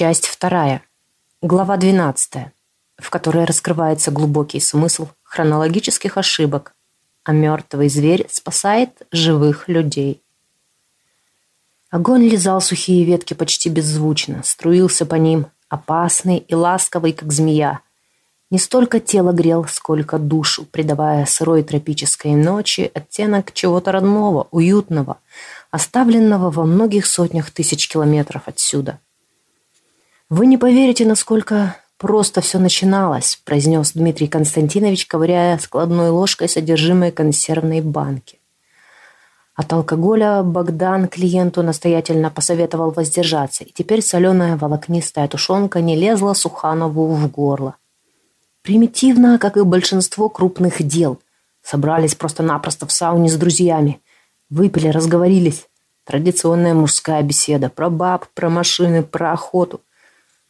Часть вторая. Глава 12, в которой раскрывается глубокий смысл хронологических ошибок, а мертвый зверь спасает живых людей. Огонь лизал сухие ветки почти беззвучно, струился по ним, опасный и ласковый, как змея. Не столько тело грел, сколько душу, придавая сырой тропической ночи оттенок чего-то родного, уютного, оставленного во многих сотнях тысяч километров отсюда – «Вы не поверите, насколько просто все начиналось», произнес Дмитрий Константинович, ковыряя складной ложкой содержимое консервной банки. От алкоголя Богдан клиенту настоятельно посоветовал воздержаться, и теперь соленая волокнистая тушенка не лезла Суханову в горло. Примитивно, как и большинство крупных дел. Собрались просто-напросто в сауне с друзьями. Выпили, разговорились. Традиционная мужская беседа про баб, про машины, про охоту.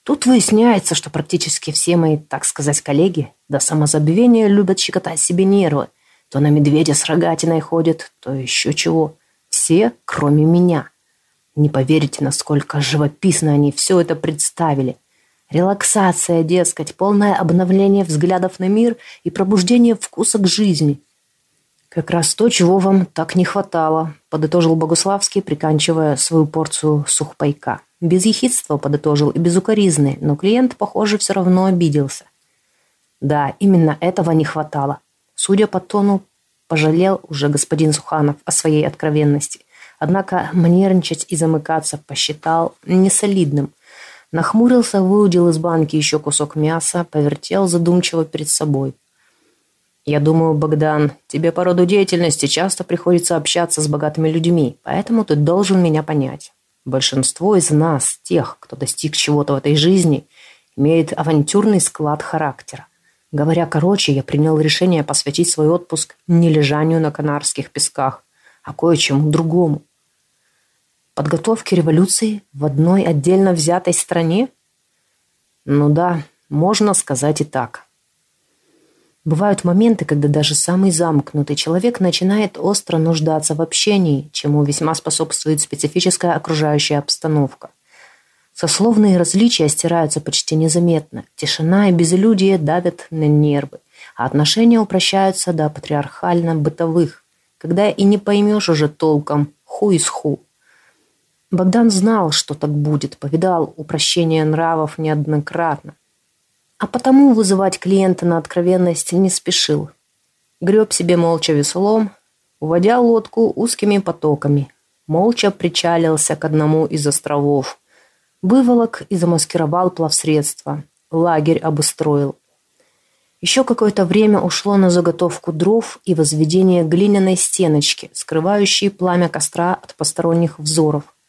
Тут выясняется, что практически все мои, так сказать, коллеги до самозабвения любят щекотать себе нервы. То на медведя с рогатиной ходят, то еще чего. Все, кроме меня. Не поверите, насколько живописно они все это представили. Релаксация, дескать, полное обновление взглядов на мир и пробуждение вкуса к жизни. Как раз то, чего вам так не хватало, подытожил Богуславский, приканчивая свою порцию сухпайка. Без ехидства подытожил и без укоризны, но клиент, похоже, все равно обиделся. Да, именно этого не хватало. Судя по тону, пожалел уже господин Суханов о своей откровенности. Однако манерничать и замыкаться посчитал несолидным. Нахмурился, выудил из банки еще кусок мяса, повертел задумчиво перед собой. «Я думаю, Богдан, тебе по роду деятельности часто приходится общаться с богатыми людьми, поэтому ты должен меня понять. Большинство из нас, тех, кто достиг чего-то в этой жизни, имеет авантюрный склад характера. Говоря короче, я принял решение посвятить свой отпуск не лежанию на Канарских песках, а кое-чему другому. Подготовке революции в одной отдельно взятой стране? Ну да, можно сказать и так. Бывают моменты, когда даже самый замкнутый человек начинает остро нуждаться в общении, чему весьма способствует специфическая окружающая обстановка. Сословные различия стираются почти незаметно, тишина и безлюдие давят на нервы, а отношения упрощаются до патриархально-бытовых, когда и не поймешь уже толком ху из ху. Богдан знал, что так будет, повидал упрощение нравов неоднократно а потому вызывать клиента на откровенность не спешил. Греб себе молча веслом, уводя лодку узкими потоками. Молча причалился к одному из островов. Выволок и замаскировал плавсредство. Лагерь обустроил. Еще какое-то время ушло на заготовку дров и возведение глиняной стеночки, скрывающей пламя костра от посторонних взоров –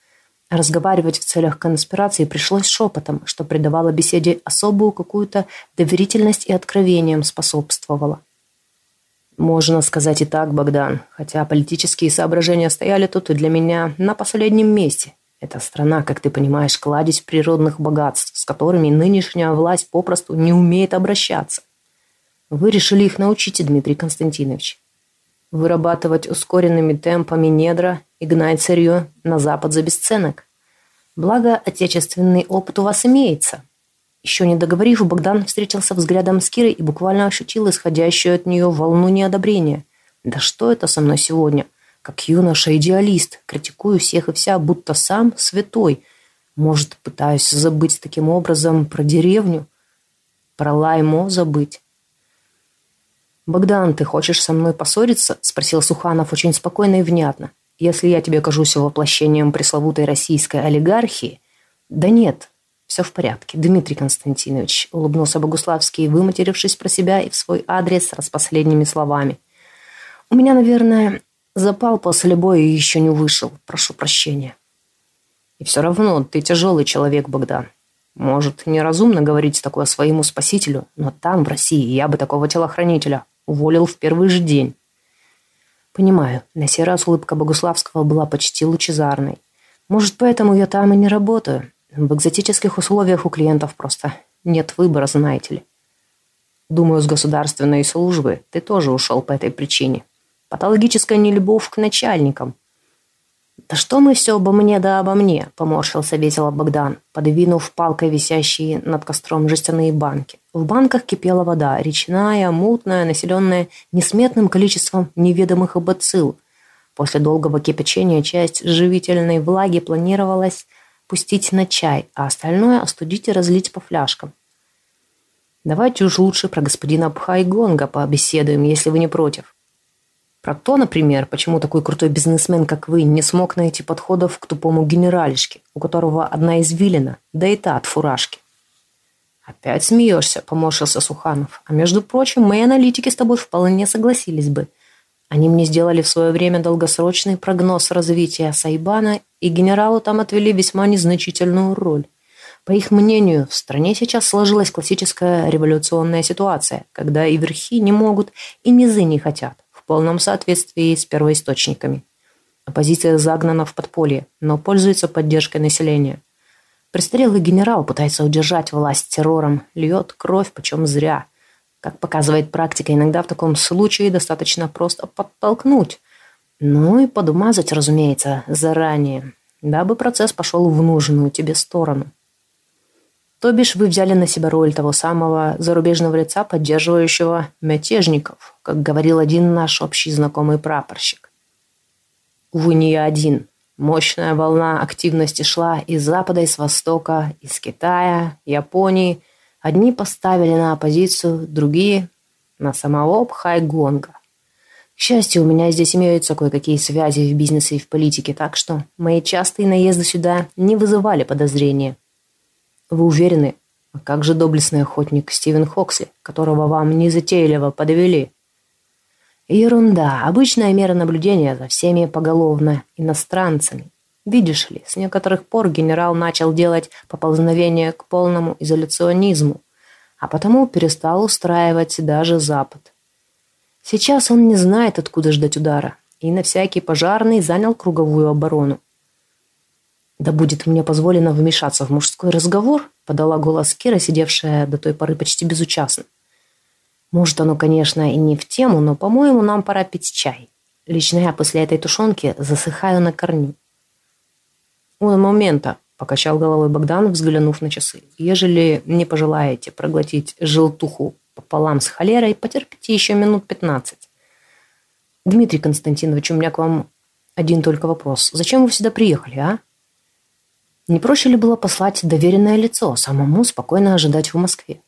Разговаривать в целях конспирации пришлось шепотом, что придавало беседе особую какую-то доверительность и откровением способствовало. Можно сказать и так, Богдан, хотя политические соображения стояли тут и для меня на последнем месте. Эта страна, как ты понимаешь, кладезь природных богатств, с которыми нынешняя власть попросту не умеет обращаться. Вы решили их научить, Дмитрий Константинович. Вырабатывать ускоренными темпами недра и гнать сырье на Запад за бесценок. Благо, отечественный опыт у вас имеется. Еще не договорив, Богдан встретился взглядом с Кирой и буквально ощутил исходящую от нее волну неодобрения. «Да что это со мной сегодня? Как юноша-идеалист, критикую всех и вся, будто сам святой. Может, пытаюсь забыть таким образом про деревню? Про Лаймо забыть?» «Богдан, ты хочешь со мной поссориться?» – спросил Суханов очень спокойно и внятно. Если я тебе кажусь воплощением пресловутой российской олигархии... Да нет, все в порядке, Дмитрий Константинович, улыбнулся Богуславский, выматерившись про себя и в свой адрес с последними словами. У меня, наверное, запал после боя и еще не вышел. Прошу прощения. И все равно ты тяжелый человек, Богдан. Может, неразумно говорить такое своему спасителю, но там, в России, я бы такого телохранителя уволил в первый же день. Понимаю, на сей раз улыбка Богуславского была почти лучезарной. Может, поэтому я там и не работаю. В экзотических условиях у клиентов просто нет выбора, знаете ли. Думаю, с государственной службы ты тоже ушел по этой причине. Патологическая нелюбовь к начальникам. «Да что мы все обо мне да обо мне?» – поморщился весело Богдан, подвинув палкой висящие над костром жестяные банки. В банках кипела вода, речная, мутная, населенная несметным количеством неведомых бацилл. После долгого кипячения часть живительной влаги планировалось пустить на чай, а остальное остудить и разлить по фляжкам. Давайте уж лучше про господина Пхайгонга пообеседуем, если вы не против. Про то, например, почему такой крутой бизнесмен, как вы, не смог найти подходов к тупому генералишке, у которого одна извилина, да и та от фуражки. «Опять смеешься», — поморщился Суханов. «А между прочим, мои аналитики с тобой вполне согласились бы. Они мне сделали в свое время долгосрочный прогноз развития Сайбана, и генералу там отвели весьма незначительную роль. По их мнению, в стране сейчас сложилась классическая революционная ситуация, когда и верхи не могут, и низы не хотят, полном соответствии с первоисточниками. Оппозиция загнана в подполье, но пользуется поддержкой населения. Престарелый генерал пытается удержать власть террором, льет кровь, почем зря. Как показывает практика, иногда в таком случае достаточно просто подтолкнуть. Ну и подумазать, разумеется, заранее, дабы процесс пошел в нужную тебе сторону. То бишь вы взяли на себя роль того самого зарубежного лица, поддерживающего мятежников, как говорил один наш общий знакомый прапорщик. Увы, не я один. Мощная волна активности шла из запада, из востока, из Китая, Японии. Одни поставили на оппозицию, другие – на самого Пхайгонга. К счастью, у меня здесь имеются кое-какие связи в бизнесе и в политике, так что мои частые наезды сюда не вызывали подозрения. Вы уверены? А как же доблестный охотник Стивен Хоксли, которого вам незатейливо подвели? Ерунда. Обычная мера наблюдения за всеми поголовно иностранцами. Видишь ли, с некоторых пор генерал начал делать поползновение к полному изоляционизму, а потому перестал устраивать даже Запад. Сейчас он не знает, откуда ждать удара, и на всякий пожарный занял круговую оборону. «Да будет мне позволено вмешаться в мужской разговор», подала голос Кира, сидевшая до той поры почти безучастно. «Может, оно, конечно, и не в тему, но, по-моему, нам пора пить чай. Лично я после этой тушенки засыхаю на корню». «У момента», — покачал головой Богдан, взглянув на часы. «Ежели не пожелаете проглотить желтуху пополам с холерой, потерпите еще минут пятнадцать». «Дмитрий Константинович, у меня к вам один только вопрос. Зачем вы сюда приехали, а?» Не проще ли было послать доверенное лицо, самому спокойно ожидать в Москве?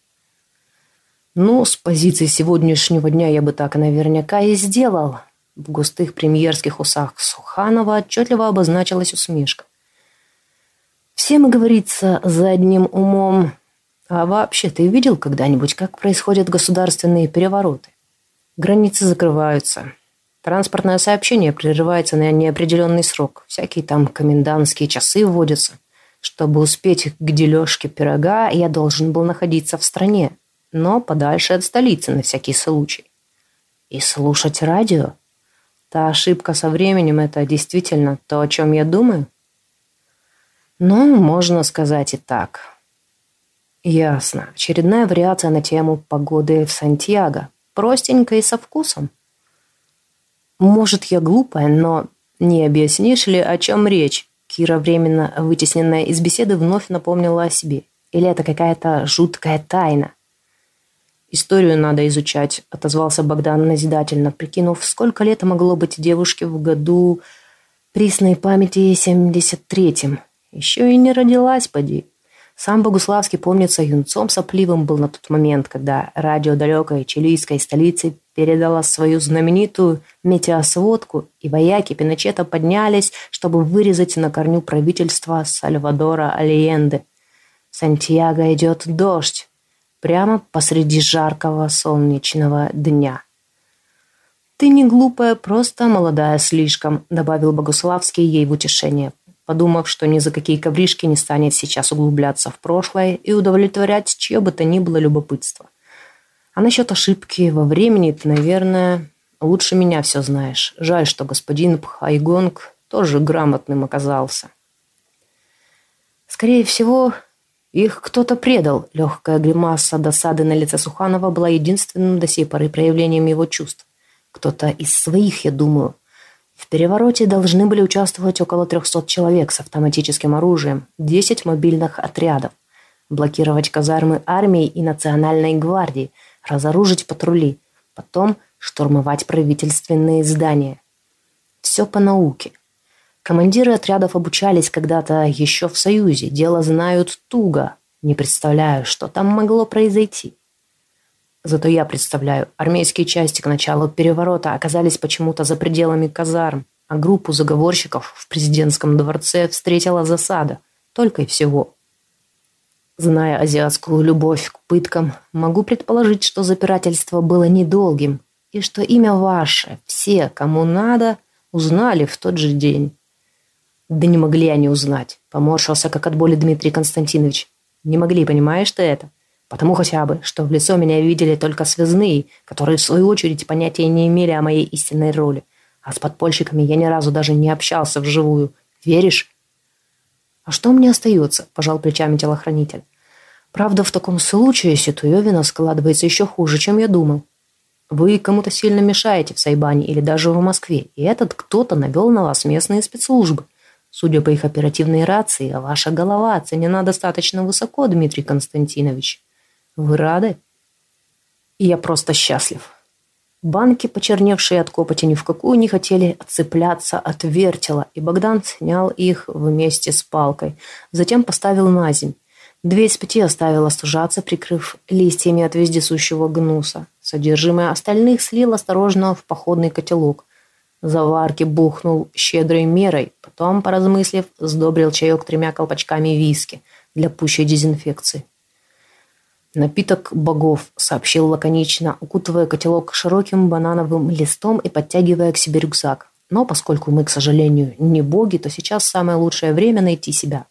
Ну, с позиции сегодняшнего дня я бы так наверняка и сделал. В густых премьерских усах Суханова отчетливо обозначилась усмешка. Все мы, говорится, за одним умом. А вообще, ты видел когда-нибудь, как происходят государственные перевороты? Границы закрываются. Транспортное сообщение прерывается на неопределенный срок. Всякие там комендантские часы вводятся. Чтобы успеть к дележке пирога, я должен был находиться в стране, но подальше от столицы на всякий случай. И слушать радио? Та ошибка со временем – это действительно то, о чем я думаю? Ну, можно сказать и так. Ясно. Очередная вариация на тему погоды в Сантьяго. Простенько и со вкусом. Может, я глупая, но не объяснишь ли, о чем речь? Кира, временно вытесненная из беседы, вновь напомнила о себе. Или это какая-то жуткая тайна? «Историю надо изучать», — отозвался Богдан назидательно, прикинув, сколько лет могло быть девушке в году присной памяти 73-м. Еще и не родилась, поди. Сам Богуславский, помнится, юнцом сопливым был на тот момент, когда радио далекой чилийской столицы передала свою знаменитую метеосводку, и вояки Пиночета поднялись, чтобы вырезать на корню правительства Сальвадора Алиенде. Сантьяго идет дождь, прямо посреди жаркого солнечного дня. «Ты не глупая, просто молодая слишком», добавил Богуславский ей в утешение подумав, что ни за какие ковришки не станет сейчас углубляться в прошлое и удовлетворять чье бы то ни было любопытство. А насчет ошибки во времени ты, наверное, лучше меня все знаешь. Жаль, что господин Пхайгонг тоже грамотным оказался. Скорее всего, их кто-то предал. Легкая гримаса досады на лице Суханова была единственным до сей поры проявлением его чувств. Кто-то из своих, я думаю. В перевороте должны были участвовать около 300 человек с автоматическим оружием, 10 мобильных отрядов, блокировать казармы армии и национальной гвардии, разоружить патрули, потом штурмовать правительственные здания. Все по науке. Командиры отрядов обучались когда-то еще в Союзе, дело знают туго. Не представляю, что там могло произойти. Зато я представляю, армейские части к началу переворота оказались почему-то за пределами казарм, а группу заговорщиков в президентском дворце встретила засада. Только и всего. Зная азиатскую любовь к пыткам, могу предположить, что запирательство было недолгим, и что имя ваше, все, кому надо, узнали в тот же день. Да не могли они узнать. Поморщился, как от боли Дмитрий Константинович. Не могли, понимаешь ты это? Потому хотя бы, что в лицо меня видели только связные, которые, в свою очередь, понятия не имели о моей истинной роли. А с подпольщиками я ни разу даже не общался вживую. Веришь? А что мне остается? Пожал плечами телохранитель. Правда, в таком случае ситуевина складывается еще хуже, чем я думал. Вы кому-то сильно мешаете в Сайбане или даже в Москве, и этот кто-то навел на вас местные спецслужбы. Судя по их оперативной рации, ваша голова оценена достаточно высоко, Дмитрий Константинович. Вы рады? И я просто счастлив. Банки, почерневшие от копоти, ни в какую не хотели отцепляться от вертела, и Богдан снял их вместе с палкой. Затем поставил на земь. Две из пяти оставил остужаться, прикрыв листьями от вездесущего гнуса. Содержимое остальных слил осторожно в походный котелок. Заварки бухнул щедрой мерой, потом, поразмыслив, сдобрил чаек тремя колпачками виски для пущей дезинфекции. «Напиток богов», — сообщил лаконично, укутывая котелок широким банановым листом и подтягивая к себе рюкзак. «Но поскольку мы, к сожалению, не боги, то сейчас самое лучшее время найти себя».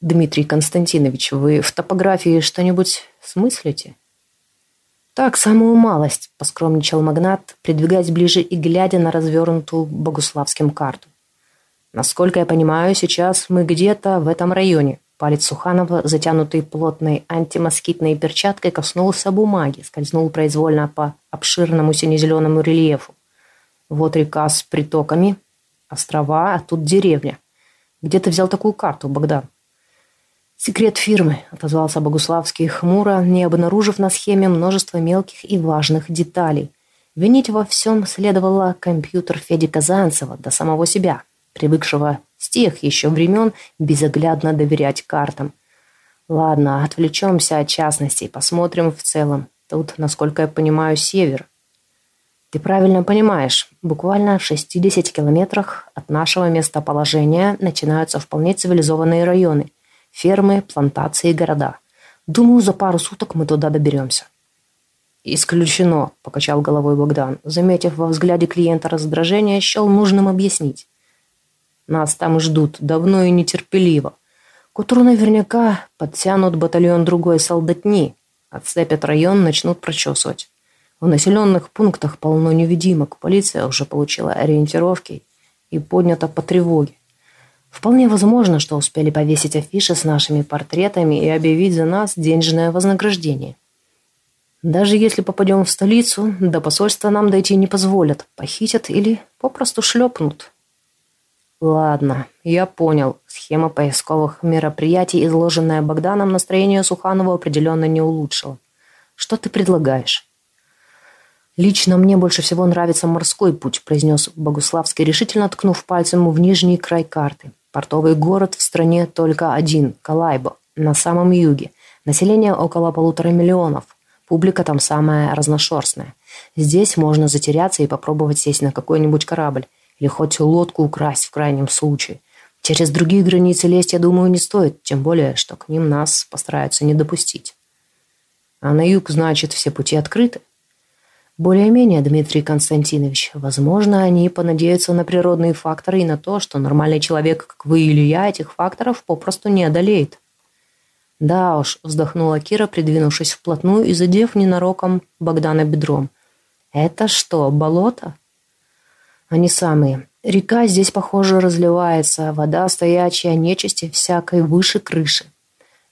«Дмитрий Константинович, вы в топографии что-нибудь смыслите?» «Так, самую малость», – поскромничал магнат, придвигаясь ближе и глядя на развернутую богуславским карту. «Насколько я понимаю, сейчас мы где-то в этом районе». Палец Суханова, затянутый плотной антимоскитной перчаткой, коснулся бумаги, скользнул произвольно по обширному сине-зеленому рельефу. Вот река с притоками, острова, а тут деревня. Где ты взял такую карту, Богдан? «Секрет фирмы», — отозвался Богуславский хмуро, не обнаружив на схеме множество мелких и важных деталей. Винить во всем следовало компьютер Феди Казанцева до самого себя, привыкшего с тех еще времен безоглядно доверять картам. Ладно, отвлечемся от частностей, посмотрим в целом. Тут, насколько я понимаю, север. Ты правильно понимаешь, буквально в 60 километрах от нашего местоположения начинаются вполне цивилизованные районы – Фермы, плантации, города. Думаю, за пару суток мы туда доберемся. «Исключено», – покачал головой Богдан, заметив во взгляде клиента раздражение, счел нужным объяснить. «Нас там ждут давно и нетерпеливо. К утру наверняка подтянут батальон другой солдатни, отцепят район, начнут прочесывать. В населенных пунктах полно невидимок, полиция уже получила ориентировки и поднята по тревоге. Вполне возможно, что успели повесить афиши с нашими портретами и объявить за нас денежное вознаграждение. Даже если попадем в столицу, до посольства нам дойти не позволят, похитят или попросту шлепнут. Ладно, я понял. Схема поисковых мероприятий, изложенная Богданом, настроение Суханова определенно не улучшила. Что ты предлагаешь? «Лично мне больше всего нравится морской путь», произнес Богуславский, решительно ткнув пальцем в нижний край карты. Портовый город в стране только один – Калайбо, на самом юге. Население около полутора миллионов. Публика там самая разношерстная. Здесь можно затеряться и попробовать сесть на какой-нибудь корабль. Или хоть лодку украсть в крайнем случае. Через другие границы лезть, я думаю, не стоит. Тем более, что к ним нас постараются не допустить. А на юг, значит, все пути открыты. Более-менее, Дмитрий Константинович, возможно, они понадеются на природные факторы и на то, что нормальный человек, как вы или я, этих факторов попросту не одолеет. Да уж, вздохнула Кира, придвинувшись вплотную и задев ненароком Богдана бедром. Это что, болото? Они самые. Река здесь, похоже, разливается, вода стоячая, нечисти всякой выше крыши.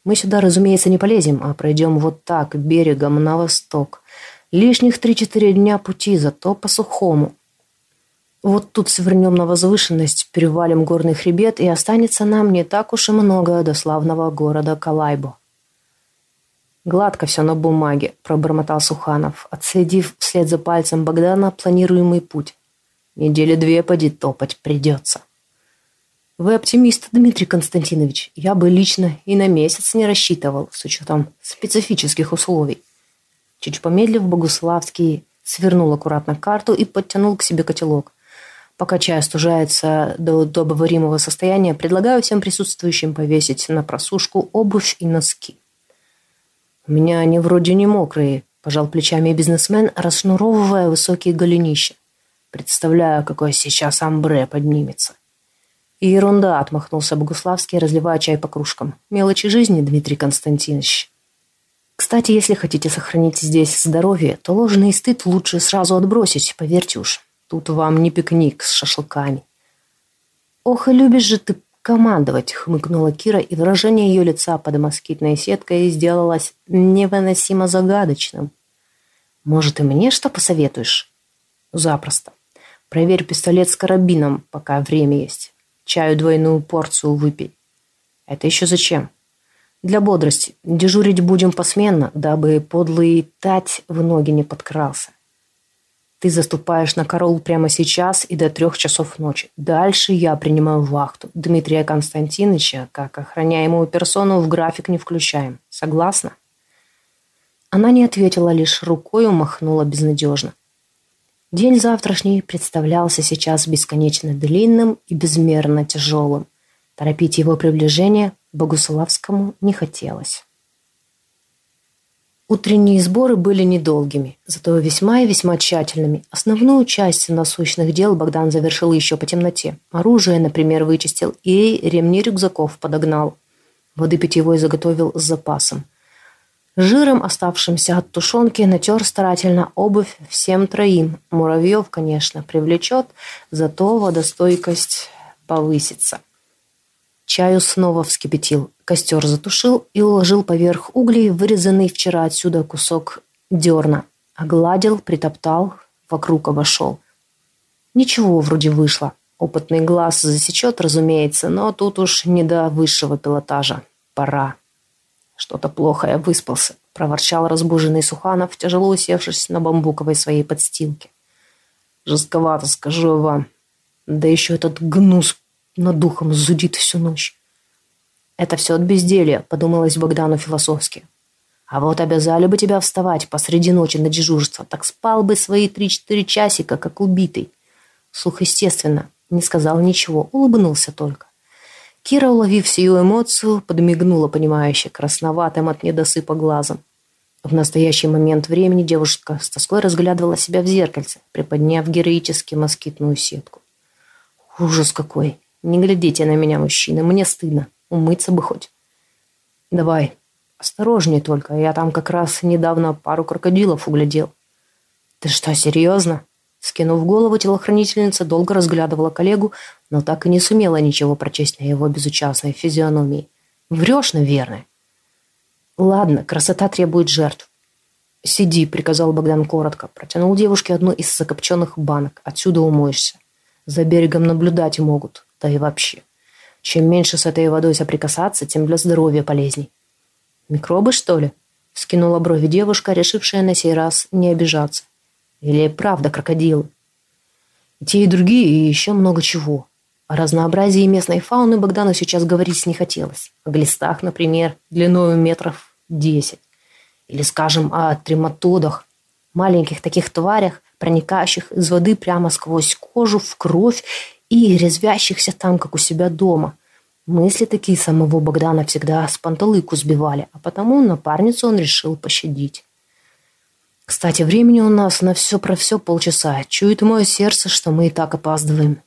Мы сюда, разумеется, не полезем, а пройдем вот так, берегом на восток – Лишних три-четыре дня пути, зато по-сухому. Вот тут свернем на возвышенность, перевалим горный хребет, и останется нам не так уж и много до славного города Калайбо. «Гладко все на бумаге», – пробормотал Суханов, отследив вслед за пальцем Богдана планируемый путь. «Недели две поди топать придется». «Вы оптимист, Дмитрий Константинович. Я бы лично и на месяц не рассчитывал, с учетом специфических условий». Чуть помедлив, Богуславский свернул аккуратно карту и подтянул к себе котелок. Пока чай остужается до удобоваримого состояния, предлагаю всем присутствующим повесить на просушку обувь и носки. «У меня они вроде не мокрые», – пожал плечами бизнесмен, расшнуровывая высокие голенища. «Представляю, какое сейчас амбре поднимется». И ерунда, отмахнулся Богуславский, разливая чай по кружкам. Мелочи жизни, Дмитрий Константинович. Кстати, если хотите сохранить здесь здоровье, то ложный стыд лучше сразу отбросить, поверьте уж. Тут вам не пикник с шашлыками. Ох, и любишь же ты командовать, хмыкнула Кира, и выражение ее лица под москитной сеткой сделалось невыносимо загадочным. Может, и мне что посоветуешь? Запросто. Проверь пистолет с карабином, пока время есть. Чаю двойную порцию выпей. Это еще зачем? Для бодрости. Дежурить будем посменно, дабы подлый тать в ноги не подкрался. Ты заступаешь на корол прямо сейчас и до трех часов ночи. Дальше я принимаю вахту. Дмитрия Константиновича, как охраняемую персону, в график не включаем. Согласна?» Она не ответила, лишь рукой умахнула безнадежно. День завтрашний представлялся сейчас бесконечно длинным и безмерно тяжелым. Торопить его приближение Богуславскому не хотелось. Утренние сборы были недолгими, зато весьма и весьма тщательными. Основную часть насущных дел Богдан завершил еще по темноте. Оружие, например, вычистил и ремни рюкзаков подогнал. Воды питьевой заготовил с запасом – Жиром, оставшимся от тушенки, натер старательно обувь всем троим. Муравьев, конечно, привлечет, зато водостойкость повысится. Чаю снова вскипятил, костер затушил и уложил поверх углей вырезанный вчера отсюда кусок дерна. Огладил, притоптал, вокруг обошел. Ничего вроде вышло. Опытный глаз засечет, разумеется, но тут уж не до высшего пилотажа. Пора. «Что-то плохо я выспался», – проворчал разбуженный Суханов, тяжело усевшись на бамбуковой своей подстилке. «Жестковато, скажу вам. Да еще этот гнус над духом зудит всю ночь». «Это все от безделья», – подумалось Богдану философски. «А вот обязали бы тебя вставать посреди ночи на дежурство, так спал бы свои три-четыре часика, как убитый». Слух, естественно, не сказал ничего, улыбнулся только. Кира, уловив сию эмоцию, подмигнула понимающе красноватым от недосыпа глазом. В настоящий момент времени девушка с тоской разглядывала себя в зеркальце, приподняв героически москитную сетку. «Ужас какой! Не глядите на меня, мужчины, мне стыдно. Умыться бы хоть». «Давай, осторожней только, я там как раз недавно пару крокодилов углядел». «Ты что, серьезно?» Скинув голову, телохранительница долго разглядывала коллегу, но так и не сумела ничего прочесть на его безучастной физиономии. «Врешь, наверное». «Ладно, красота требует жертв». «Сиди», — приказал Богдан коротко. Протянул девушке одну из закопченных банок. «Отсюда умоешься. За берегом наблюдать могут. Да и вообще. Чем меньше с этой водой соприкасаться, тем для здоровья полезней». «Микробы, что ли?» — скинула брови девушка, решившая на сей раз не обижаться. Или правда крокодилы? И те, и другие, и еще много чего. О разнообразии местной фауны Богдану сейчас говорить не хотелось. О глистах, например, длиной метров десять. Или, скажем, о трематодах, маленьких таких тварях, проникающих из воды прямо сквозь кожу в кровь и резвящихся там, как у себя дома. Мысли такие самого Богдана всегда с панталыку сбивали, а потому напарницу он решил пощадить. Кстати, времени у нас на все про все полчаса. Чует мое сердце, что мы и так опаздываем.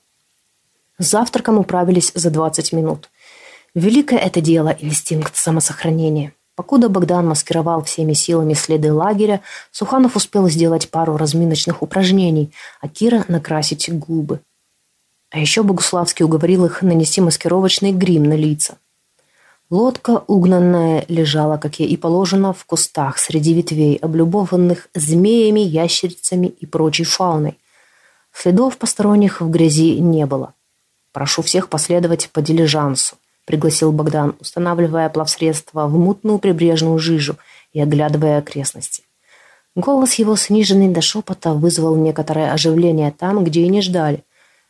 С завтраком управились за 20 минут. Великое это дело – инстинкт самосохранения. Покуда Богдан маскировал всеми силами следы лагеря, Суханов успел сделать пару разминочных упражнений, а Кира – накрасить губы. А еще Богуславский уговорил их нанести маскировочный грим на лица. Лодка, угнанная, лежала, как ей и положено, в кустах среди ветвей, облюбованных змеями, ящерицами и прочей фауной. Следов посторонних в грязи не было. «Прошу всех последовать по дилижансу», — пригласил Богдан, устанавливая плавсредство в мутную прибрежную жижу и оглядывая окрестности. Голос его, сниженный до шепота, вызвал некоторое оживление там, где и не ждали.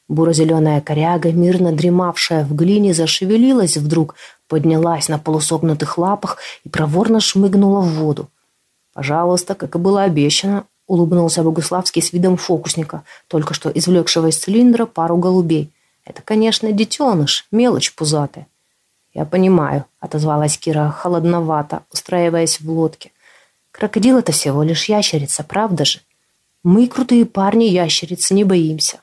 Буро-зеленая коряга, мирно дремавшая в глине, зашевелилась вдруг, поднялась на полусогнутых лапах и проворно шмыгнула в воду. «Пожалуйста, как и было обещано», — улыбнулся Богуславский с видом фокусника, только что извлекшего из цилиндра пару голубей. «Это, конечно, детеныш, мелочь пузатая». «Я понимаю», — отозвалась Кира холодновато, устраиваясь в лодке. «Крокодил — это всего лишь ящерица, правда же? Мы, крутые парни, ящерицы, не боимся».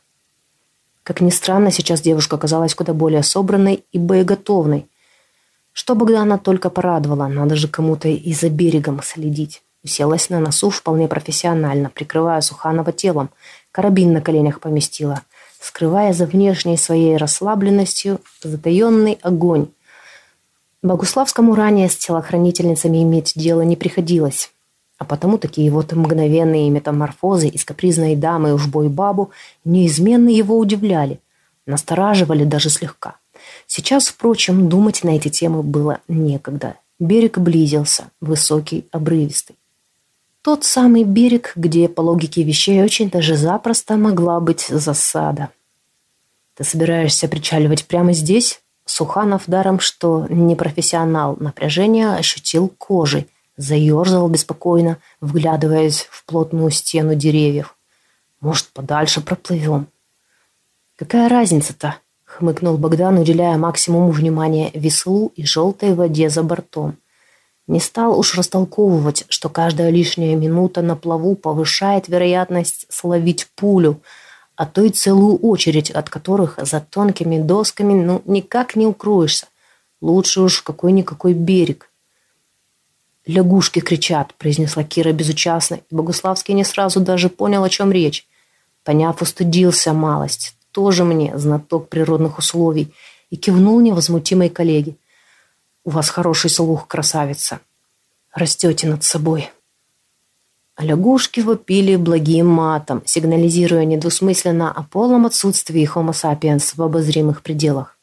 Как ни странно, сейчас девушка оказалась куда более собранной и боеготовной. Что Богдана только порадовала, надо же кому-то и за берегом следить. Уселась на носу вполне профессионально, прикрывая Суханова телом. Карабин на коленях поместила, скрывая за внешней своей расслабленностью затаенный огонь. Богуславскому ранее с телохранительницами иметь дело не приходилось. А потому такие вот мгновенные метаморфозы из капризной дамы в бой-бабу неизменно его удивляли, настораживали даже слегка. Сейчас, впрочем, думать на эти темы было некогда. Берег близился, высокий, обрывистый. Тот самый берег, где, по логике вещей, очень даже запросто могла быть засада. «Ты собираешься причаливать прямо здесь?» Суханов, даром что не профессионал, напряжение ощутил кожей – Заерзал беспокойно, вглядываясь в плотную стену деревьев. «Может, подальше проплывем?» «Какая разница-то?» — хмыкнул Богдан, уделяя максимум внимания веслу и желтой воде за бортом. Не стал уж растолковывать, что каждая лишняя минута на плаву повышает вероятность словить пулю, а то и целую очередь, от которых за тонкими досками ну никак не укроешься. Лучше уж какой-никакой берег. «Лягушки кричат», — произнесла Кира безучастно, и Богуславский не сразу даже понял, о чем речь. Поняв, устыдился малость. Тоже мне знаток природных условий. И кивнул невозмутимой коллеге. «У вас хороший слух, красавица. Растете над собой». А лягушки вопили благим матом, сигнализируя недвусмысленно о полном отсутствии Homo sapiens в обозримых пределах.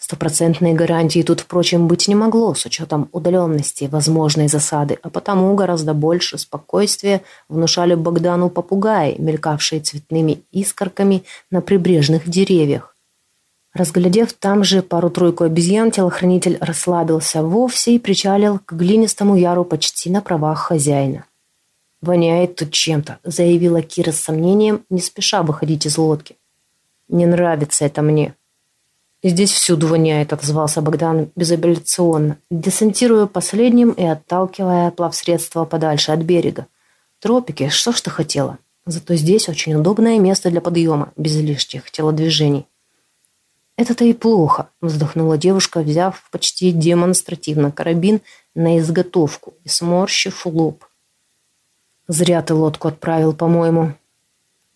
Стопроцентной гарантии тут, впрочем, быть не могло с учетом удаленности возможной засады, а потому гораздо больше спокойствия внушали Богдану попугаи, мелькавшие цветными искорками на прибрежных деревьях. Разглядев там же пару-тройку обезьян, телохранитель расслабился вовсе и причалил к глинистому яру почти на правах хозяина. «Воняет тут чем-то», — заявила Кира с сомнением, не спеша выходить из лодки. «Не нравится это мне», «Здесь всюду воняет», — отозвался Богдан безапелляционно, десантируя последним и отталкивая плавсредство подальше от берега. «Тропики, что ж ты хотела? Зато здесь очень удобное место для подъема, без лишних телодвижений». «Это-то и плохо», — вздохнула девушка, взяв почти демонстративно карабин на изготовку и сморщив лоб. «Зря ты лодку отправил, по-моему»,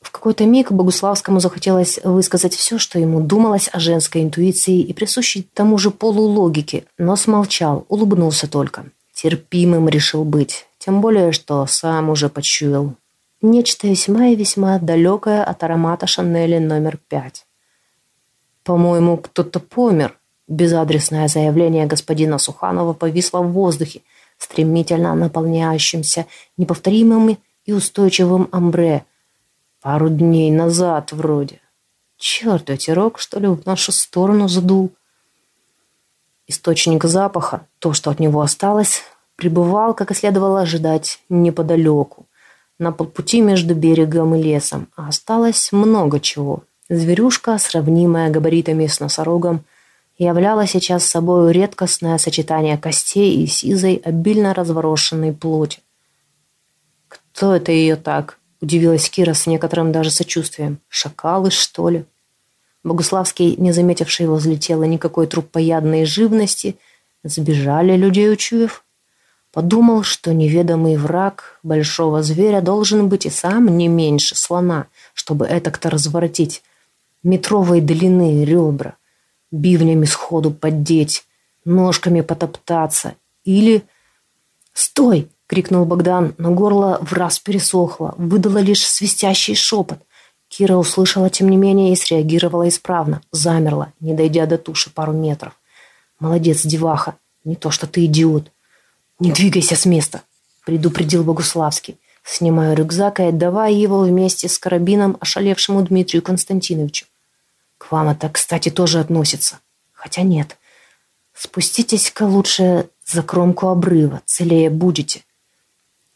в какой-то миг Богуславскому захотелось высказать все, что ему думалось о женской интуиции и присущей тому же полулогике, но смолчал, улыбнулся только. Терпимым решил быть, тем более, что сам уже почуял. Нечто весьма и весьма далекое от аромата Шанели номер пять. «По-моему, кто-то помер», Безадресное заявление господина Суханова повисло в воздухе, стремительно наполняющимся неповторимым и устойчивым амбре, Пару дней назад вроде. Черт, ветерок, что ли, в нашу сторону задул. Источник запаха, то, что от него осталось, пребывал, как и следовало ожидать, неподалеку, на полпути между берегом и лесом, а осталось много чего. Зверюшка, сравнимая габаритами с носорогом, являла сейчас собой редкостное сочетание костей и сизой, обильно разворошенной плоти. Кто это ее так? Удивилась Кира с некоторым даже сочувствием. Шакалы, что ли? Богуславский, не заметивший возле тела никакой трупоядной живности, сбежали людей учуяв. Подумал, что неведомый враг большого зверя должен быть и сам не меньше слона, чтобы это-то разворотить. Метровой длины ребра, бивнями сходу поддеть, ножками потоптаться или... «Стой!» — крикнул Богдан, но горло в раз пересохло, выдало лишь свистящий шепот. Кира услышала, тем не менее, и среагировала исправно. Замерла, не дойдя до туши пару метров. «Молодец, деваха. Не то, что ты идиот. Не двигайся с места», — предупредил Богуславский, снимая рюкзак и отдавая его вместе с карабином ошалевшему Дмитрию Константиновичу. «К вам это, кстати, тоже относится. Хотя нет. Спуститесь-ка лучше за кромку обрыва, целее будете».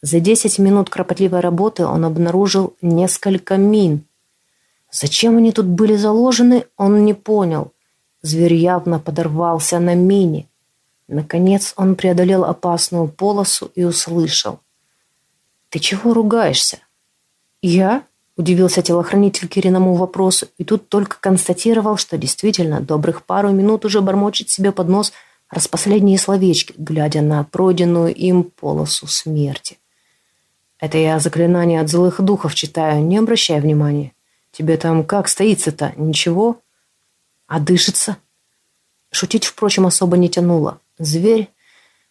За десять минут кропотливой работы он обнаружил несколько мин, Зачем они тут были заложены, он не понял. Зверь явно подорвался на мине. Наконец он преодолел опасную полосу и услышал. «Ты чего ругаешься?» «Я?» – удивился телохранитель Кириному вопросу и тут только констатировал, что действительно добрых пару минут уже бормочет себе под нос распоследние словечки, глядя на пройденную им полосу смерти. «Это я заклинание от злых духов читаю, не обращай внимания». Тебе там как стоится-то? Ничего? А дышится?» Шутить, впрочем, особо не тянуло. Зверь,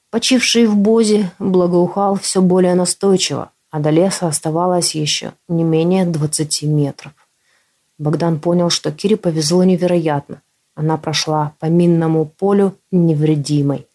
почивший в бозе, благоухал все более настойчиво, а до леса оставалось еще не менее двадцати метров. Богдан понял, что Кире повезло невероятно. Она прошла по минному полю невредимой.